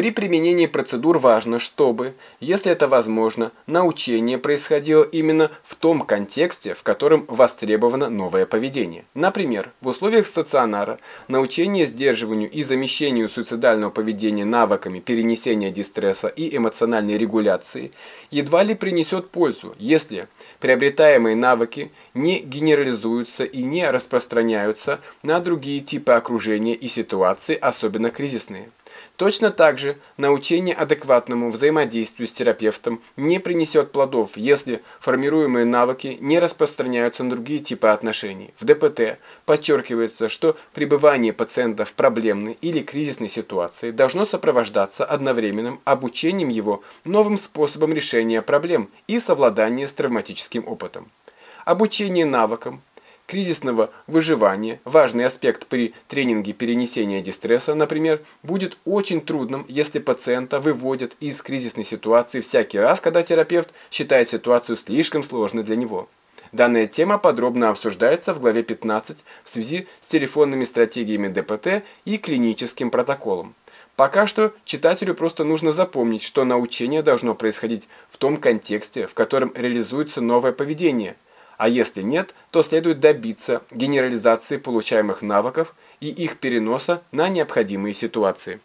При применении процедур важно, чтобы, если это возможно, научение происходило именно в том контексте, в котором востребовано новое поведение. Например, в условиях стационара научение сдерживанию и замещению суицидального поведения навыками перенесения дистресса и эмоциональной регуляции едва ли принесет пользу, если приобретаемые навыки не генерализуются и не распространяются на другие типы окружения и ситуации, особенно кризисные. Точно так же научение адекватному взаимодействию с терапевтом не принесет плодов, если формируемые навыки не распространяются на другие типы отношений. В ДПТ подчеркивается, что пребывание пациента в проблемной или кризисной ситуации должно сопровождаться одновременным обучением его новым способам решения проблем и совладания с травматическим опытом. Обучение навыкам, кризисного выживания, важный аспект при тренинге перенесения дистресса, например, будет очень трудным, если пациента выводят из кризисной ситуации всякий раз, когда терапевт считает ситуацию слишком сложной для него. Данная тема подробно обсуждается в главе 15 в связи с телефонными стратегиями ДПТ и клиническим протоколом. Пока что читателю просто нужно запомнить, что научение должно происходить в том контексте, в котором реализуется новое поведение – а если нет, то следует добиться генерализации получаемых навыков и их переноса на необходимые ситуации.